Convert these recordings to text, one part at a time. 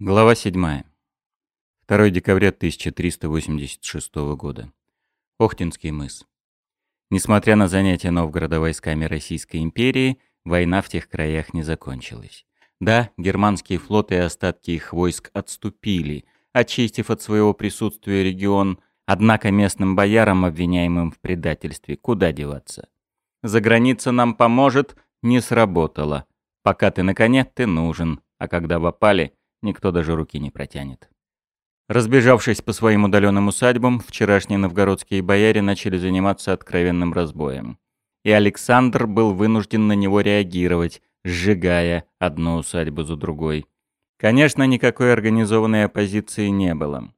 Глава 7. 2 декабря 1386 года. Охтинский мыс. Несмотря на занятия Новгорода войсками Российской империи, война в тех краях не закончилась. Да, германские флоты и остатки их войск отступили, очистив от своего присутствия регион, однако местным боярам, обвиняемым в предательстве, куда деваться? За граница нам поможет, не сработало. Пока ты на коне, ты нужен, а когда в опале – никто даже руки не протянет. Разбежавшись по своим удаленным усадьбам, вчерашние новгородские бояре начали заниматься откровенным разбоем. И Александр был вынужден на него реагировать, сжигая одну усадьбу за другой. Конечно, никакой организованной оппозиции не было.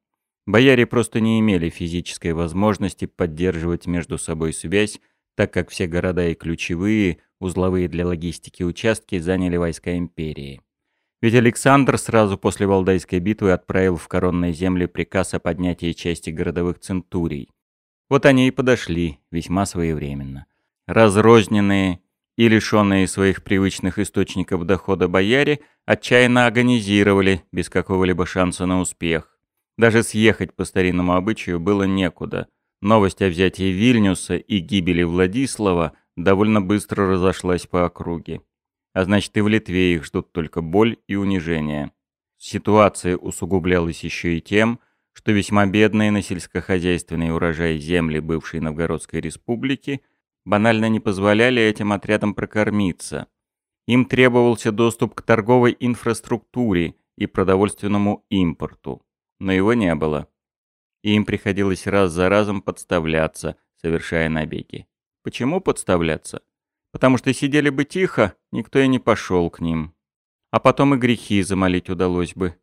Бояре просто не имели физической возможности поддерживать между собой связь, так как все города и ключевые, узловые для логистики участки заняли войска империи. Ведь Александр сразу после Валдайской битвы отправил в коронные земли приказ о поднятии части городовых центурий. Вот они и подошли, весьма своевременно. Разрозненные и лишенные своих привычных источников дохода бояре отчаянно агонизировали, без какого-либо шанса на успех. Даже съехать по старинному обычаю было некуда. Новость о взятии Вильнюса и гибели Владислава довольно быстро разошлась по округе. А значит, и в Литве их ждут только боль и унижение. Ситуация усугублялась еще и тем, что весьма бедные на сельскохозяйственный урожай земли бывшей Новгородской республики банально не позволяли этим отрядам прокормиться. Им требовался доступ к торговой инфраструктуре и продовольственному импорту, но его не было. И им приходилось раз за разом подставляться, совершая набеги. Почему подставляться? Потому что сидели бы тихо, никто и не пошел к ним. А потом и грехи замолить удалось бы.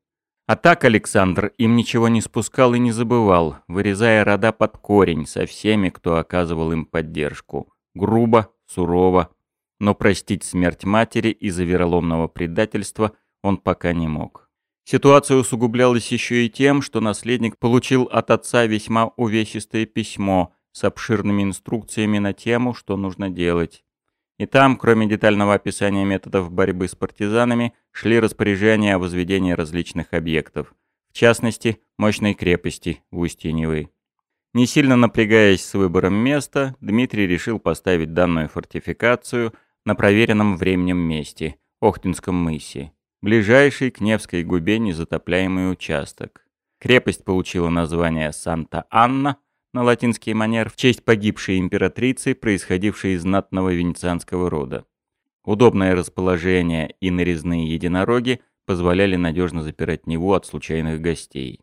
А так Александр им ничего не спускал и не забывал, вырезая рода под корень со всеми, кто оказывал им поддержку. Грубо, сурово. Но простить смерть матери из-за вероломного предательства он пока не мог. Ситуация усугублялась еще и тем, что наследник получил от отца весьма увесистое письмо с обширными инструкциями на тему, что нужно делать. И там, кроме детального описания методов борьбы с партизанами, шли распоряжения о возведении различных объектов, в частности, мощной крепости в устье Невы. Не сильно напрягаясь с выбором места, Дмитрий решил поставить данную фортификацию на проверенном временем месте – Охтинском мысе, ближайший к Невской губе незатопляемый участок. Крепость получила название Санта-Анна – на латинский манер в честь погибшей императрицы, происходившей из знатного венецианского рода. Удобное расположение и нарезные единороги позволяли надежно запирать Неву от случайных гостей.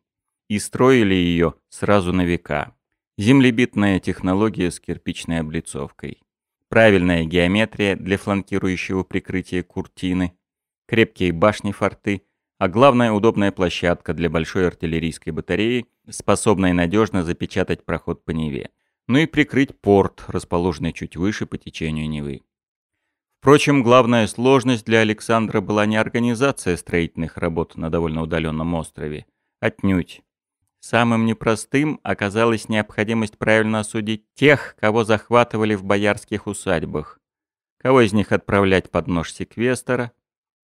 И строили ее сразу на века. Землебитная технология с кирпичной облицовкой. Правильная геометрия для фланкирующего прикрытия куртины. Крепкие башни-форты – а главное удобная площадка для большой артиллерийской батареи, способной надежно запечатать проход по Неве, ну и прикрыть порт, расположенный чуть выше по течению Невы. Впрочем, главная сложность для Александра была не организация строительных работ на довольно удаленном острове, отнюдь. Самым непростым оказалась необходимость правильно осудить тех, кого захватывали в боярских усадьбах. Кого из них отправлять под нож секвестора,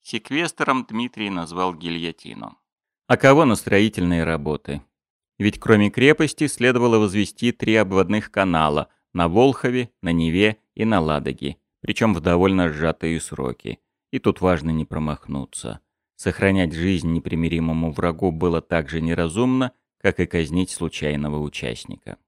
Секвестором Дмитрий назвал гильотину. А кого на строительные работы? Ведь кроме крепости следовало возвести три обводных канала на Волхове, на Неве и на Ладоге, причем в довольно сжатые сроки. И тут важно не промахнуться. Сохранять жизнь непримиримому врагу было так же неразумно, как и казнить случайного участника.